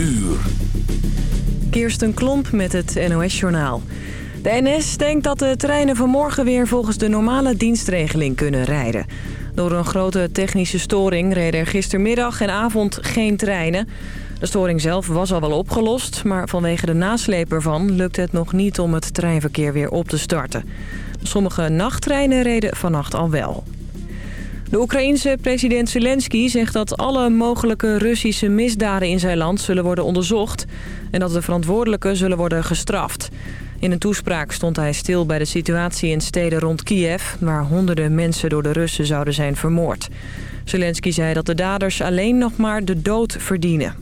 uur. Kirsten Klomp met het NOS-journaal. De NS denkt dat de treinen vanmorgen weer volgens de normale dienstregeling kunnen rijden. Door een grote technische storing reden er gistermiddag en avond geen treinen. De storing zelf was al wel opgelost, maar vanwege de nasleep ervan lukt het nog niet om het treinverkeer weer op te starten. Sommige nachttreinen reden vannacht al wel. De Oekraïense president Zelensky zegt dat alle mogelijke Russische misdaden in zijn land zullen worden onderzocht en dat de verantwoordelijken zullen worden gestraft. In een toespraak stond hij stil bij de situatie in steden rond Kiev... waar honderden mensen door de Russen zouden zijn vermoord. Zelensky zei dat de daders alleen nog maar de dood verdienen.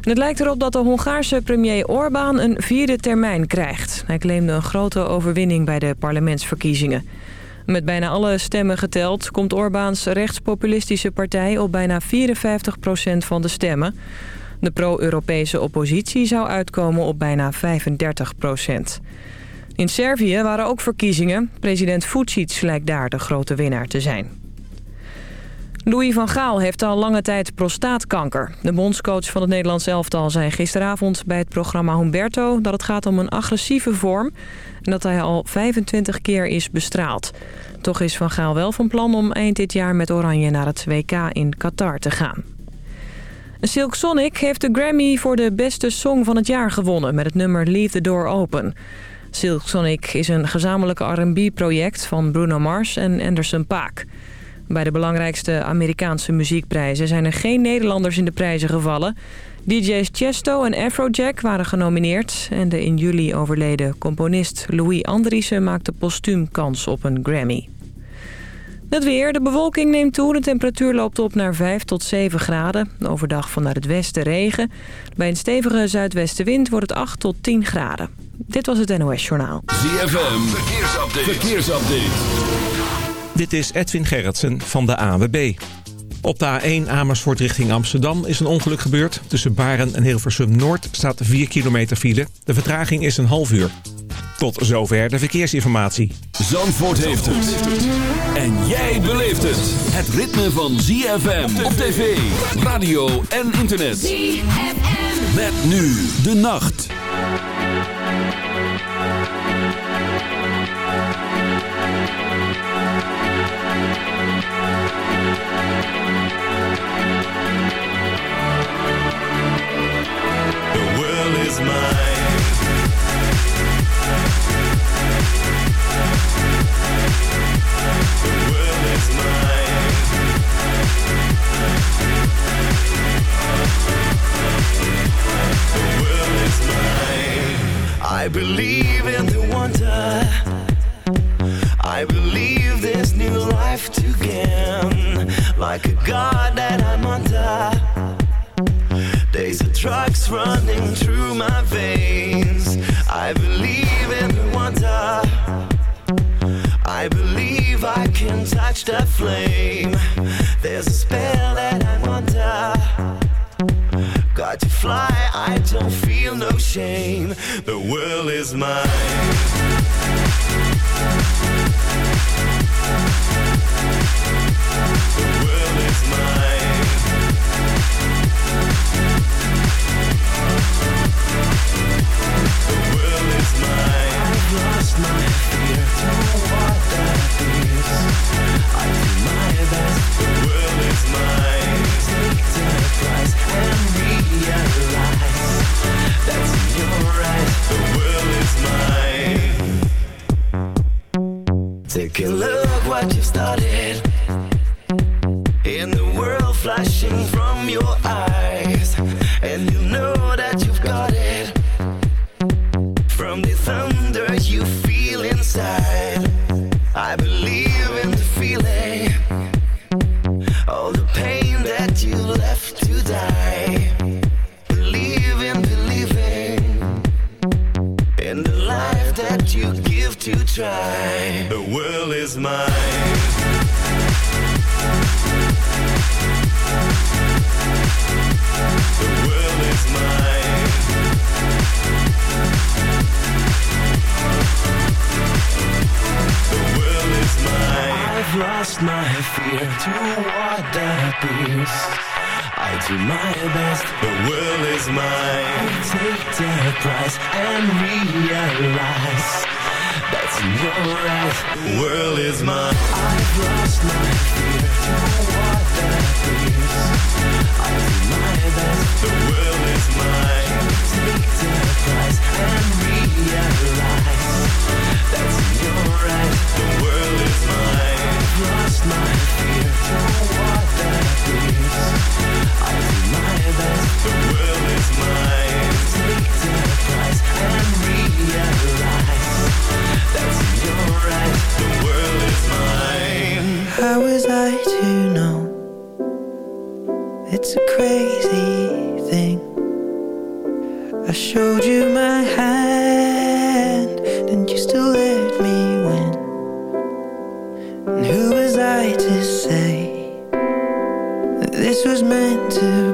het lijkt erop dat de Hongaarse premier Orbán een vierde termijn krijgt. Hij claimde een grote overwinning bij de parlementsverkiezingen. Met bijna alle stemmen geteld komt Orbáns rechtspopulistische partij op bijna 54% van de stemmen. De pro-Europese oppositie zou uitkomen op bijna 35 procent. In Servië waren ook verkiezingen. President Vucic lijkt daar de grote winnaar te zijn. Louis van Gaal heeft al lange tijd prostaatkanker. De bondscoach van het Nederlands elftal zei gisteravond bij het programma Humberto... dat het gaat om een agressieve vorm en dat hij al 25 keer is bestraald. Toch is Van Gaal wel van plan om eind dit jaar met Oranje naar het WK in Qatar te gaan. Silk Sonic heeft de Grammy voor de beste song van het jaar gewonnen... met het nummer Leave the Door Open. Silk Sonic is een gezamenlijke R&B-project van Bruno Mars en Anderson Paak. Bij de belangrijkste Amerikaanse muziekprijzen zijn er geen Nederlanders in de prijzen gevallen. DJ's Chesto en Afrojack waren genomineerd... en de in juli overleden componist Louis Andriessen maakte postuum kans op een Grammy. Het weer. De bewolking neemt toe. De temperatuur loopt op naar 5 tot 7 graden. Overdag vanuit het westen regen. Bij een stevige zuidwestenwind wordt het 8 tot 10 graden. Dit was het NOS Journaal. ZFM. Verkeersupdate. Verkeersupdate. Dit is Edwin Gerritsen van de AWB. Op de A1 Amersfoort richting Amsterdam is een ongeluk gebeurd. Tussen Baren en Hilversum Noord staat 4 kilometer file. De vertraging is een half uur. Tot zover de verkeersinformatie. Zandvoort heeft het. En jij beleeft het. Het ritme van ZFM op tv, radio en internet. ZFM. Met nu de nacht. The world is mine. I believe in the wonder. I believe there's new life. Like a god that I'm under. Days of drugs running through my veins. I believe in wonder. I believe I can touch the flame. There's a spell that I'm under. Got to fly, I don't feel no shame. The world is mine. how was I to know? It's a crazy thing. I showed you my hand, and you still let me win. And who was I to say that this was meant to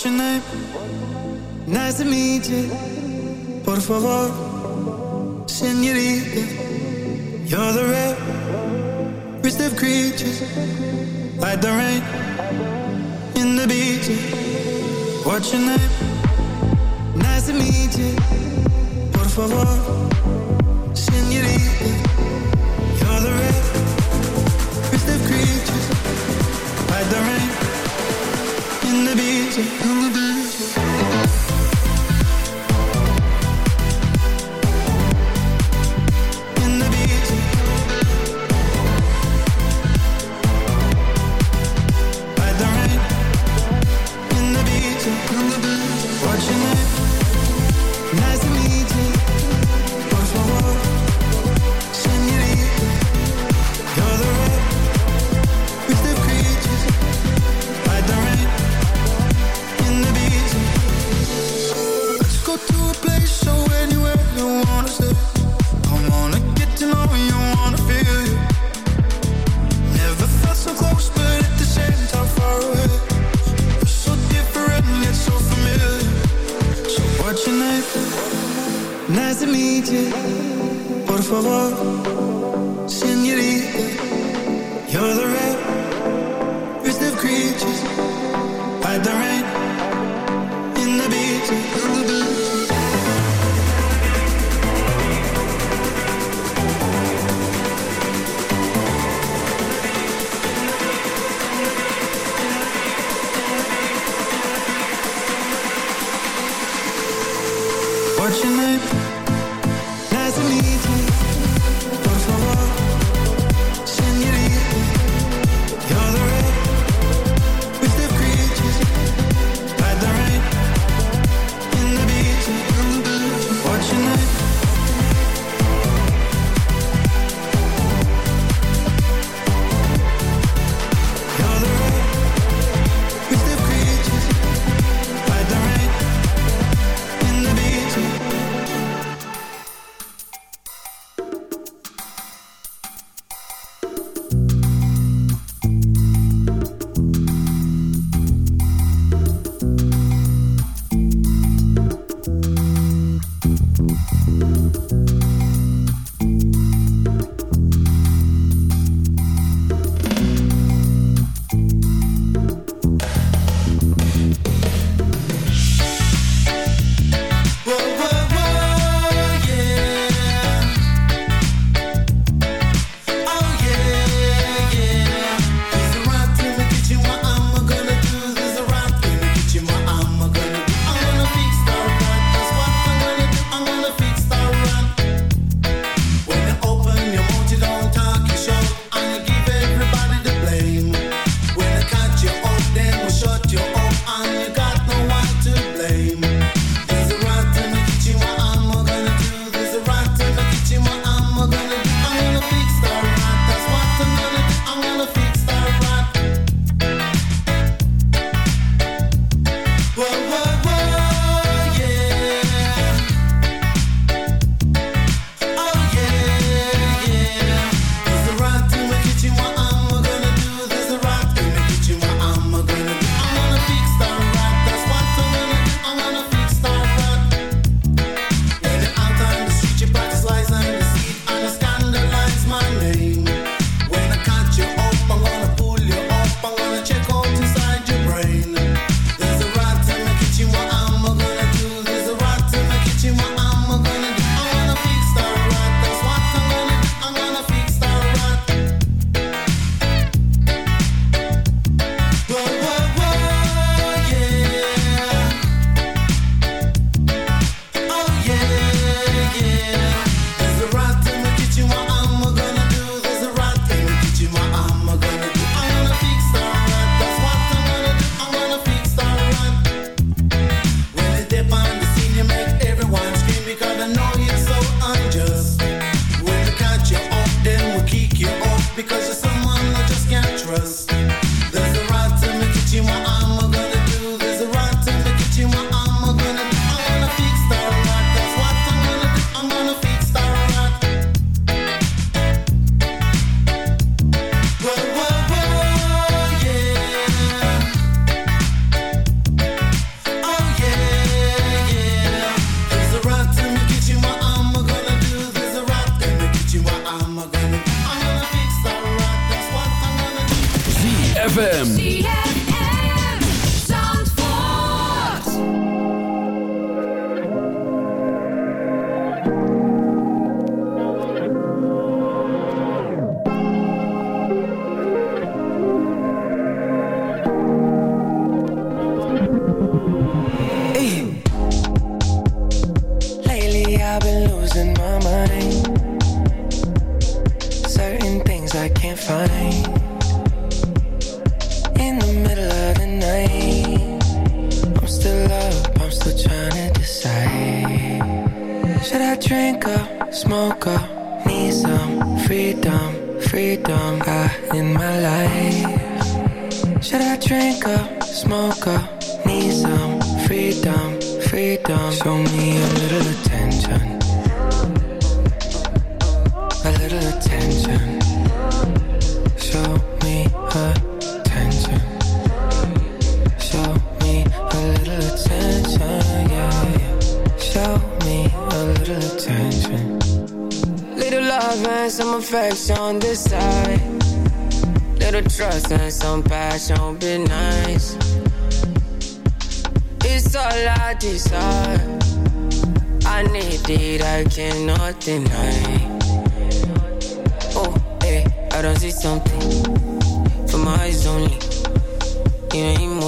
What's your name? Nice to meet you. Por favor, senorita. You're the rarest of creatures. Like the rain in the beach. What's your name? Nice to meet you. Por favor, senorita. You're the rarest of creatures. Like the rain in the beach. In the beach.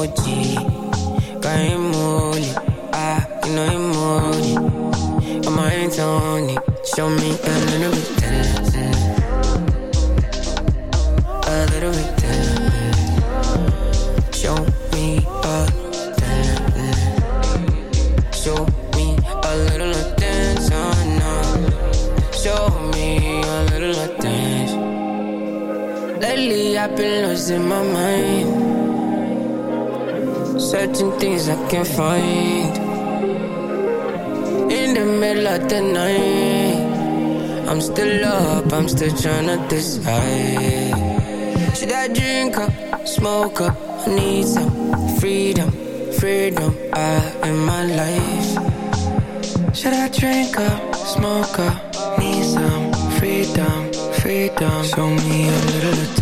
Emoji, got emoji, ah, you know emoji. On my hands on it, show me a little bit a little bit. Show me a show me a little attention now. Show me a little attention. Lately I've been losing my mind. Certain things I can't find. In the middle of the night I'm still up, I'm still trying to decide. Should I drink up, smoke up? I need some freedom, freedom I in my life. Should I drink up, smoke up? Need some freedom, freedom. Show me a little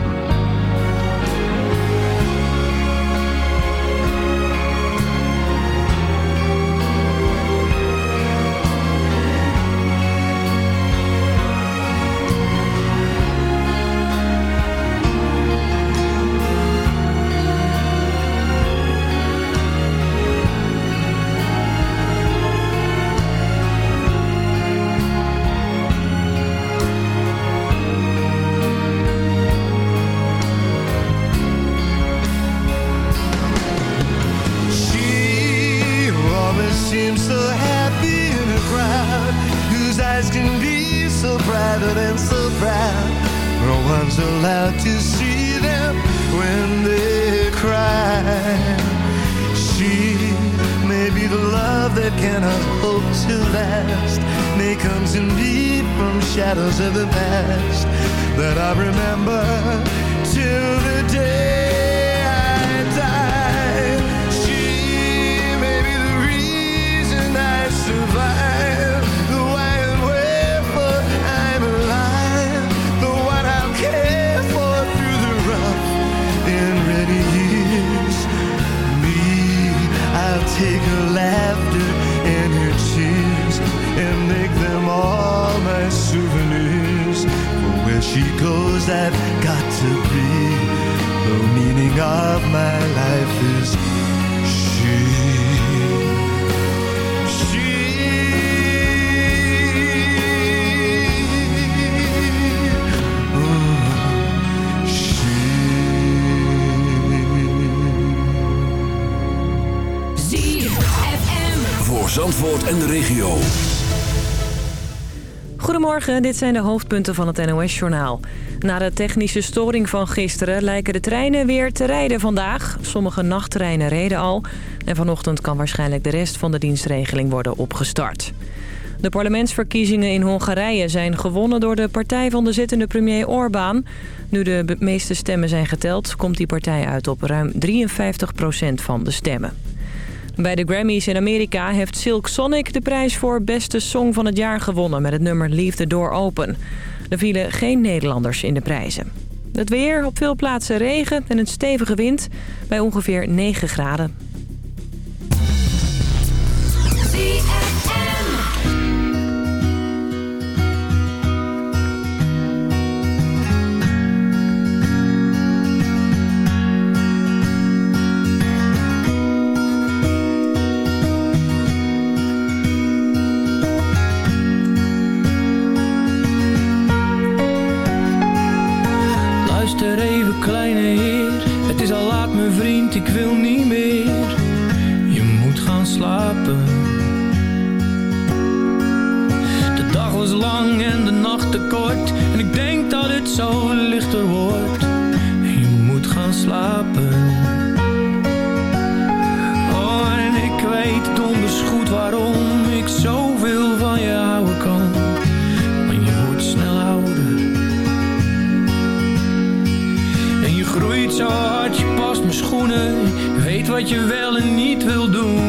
Dit zijn de hoofdpunten van het NOS-journaal. Na de technische storing van gisteren lijken de treinen weer te rijden vandaag. Sommige nachttreinen reden al. En vanochtend kan waarschijnlijk de rest van de dienstregeling worden opgestart. De parlementsverkiezingen in Hongarije zijn gewonnen door de partij van de zittende premier Orbán. Nu de meeste stemmen zijn geteld, komt die partij uit op ruim 53% van de stemmen. Bij de Grammys in Amerika heeft Silk Sonic de prijs voor beste song van het jaar gewonnen... met het nummer Leave the Door Open. Er vielen geen Nederlanders in de prijzen. Het weer, op veel plaatsen regen en een stevige wind bij ongeveer 9 graden. Kleine heer, het is al laat mijn vriend, ik wil niet meer. Je moet gaan slapen. De dag was lang en de nacht te kort en ik denk dat het zo lichter wordt. wat je wel en niet wil doen.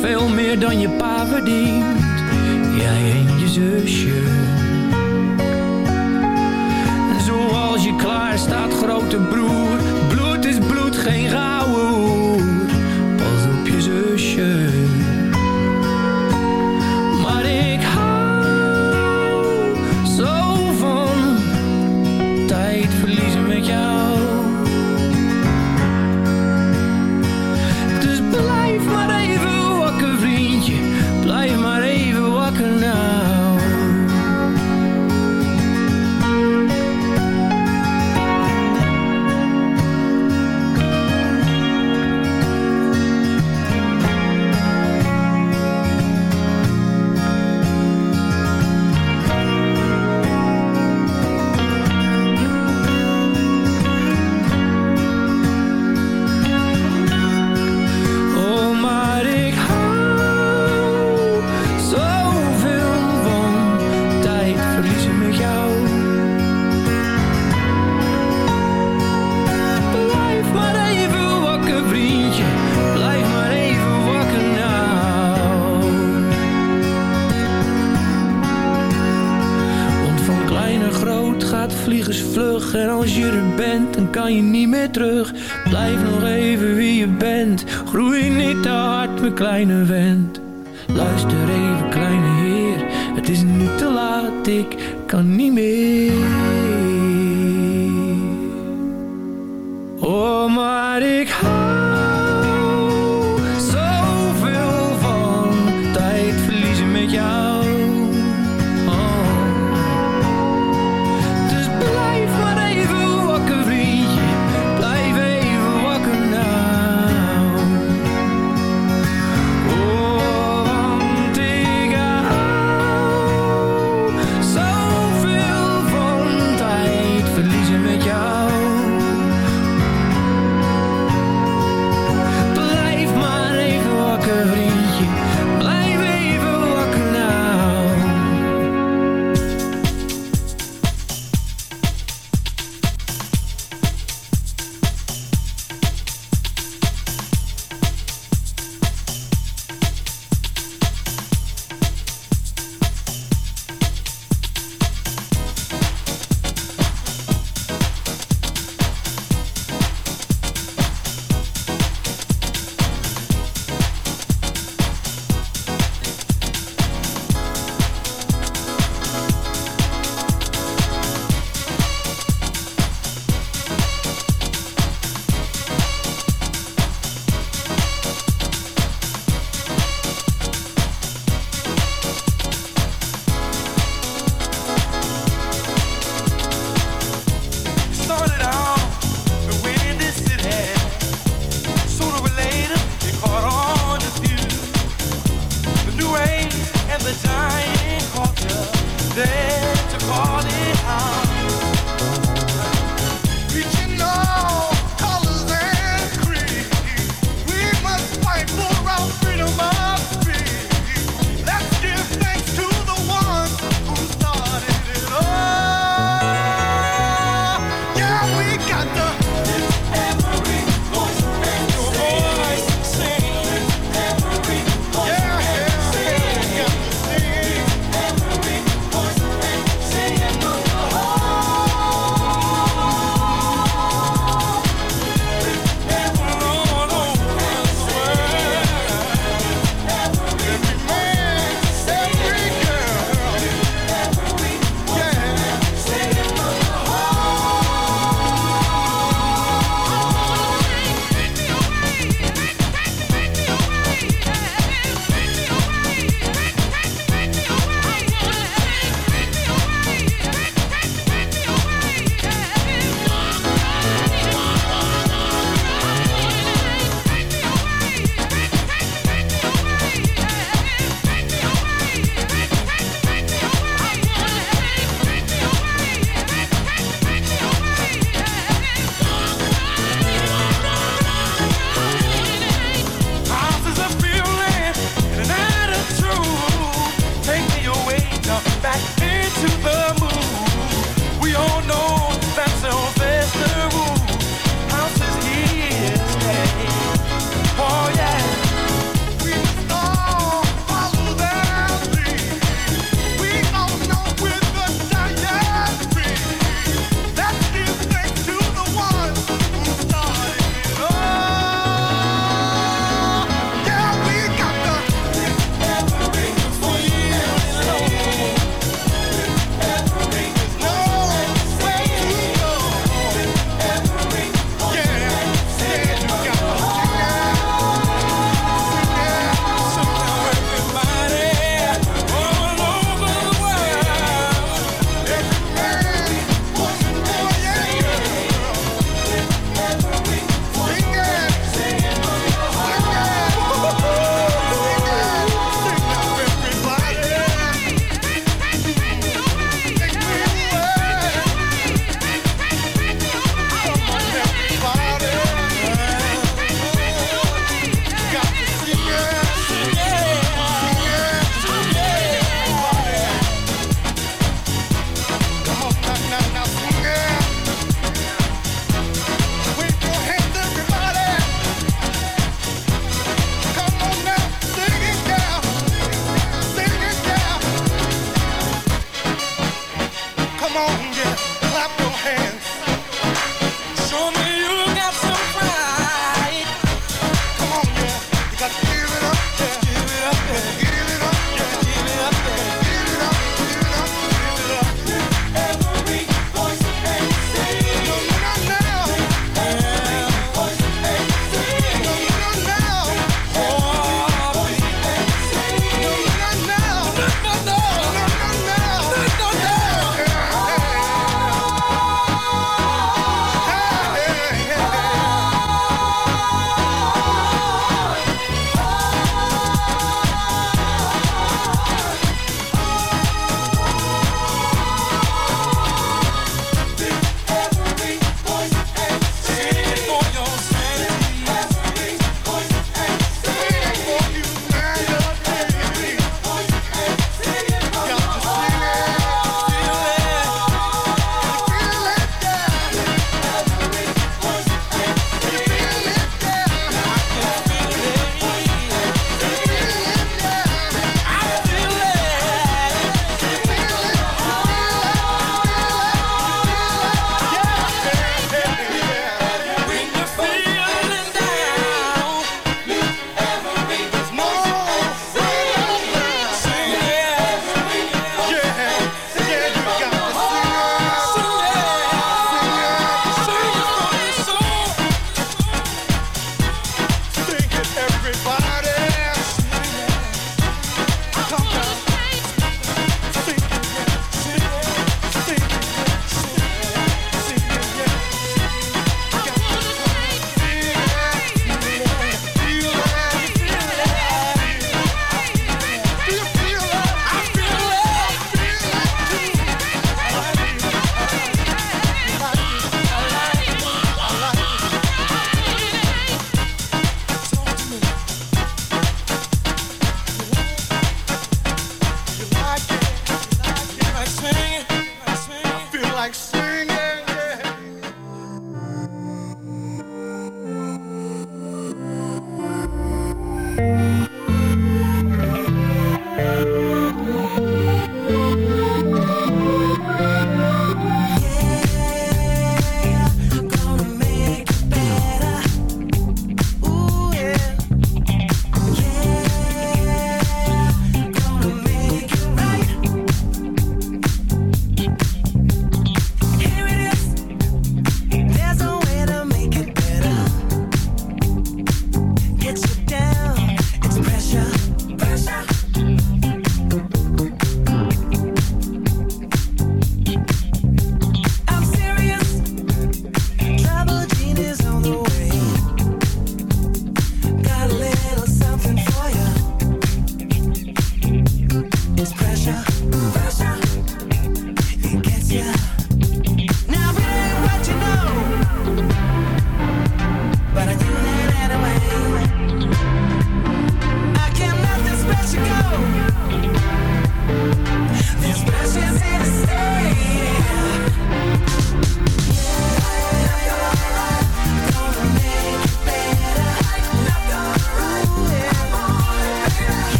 Veel meer dan je pa verdient. Jij en je zusje. Zoals je klaar staat grote broer. kleine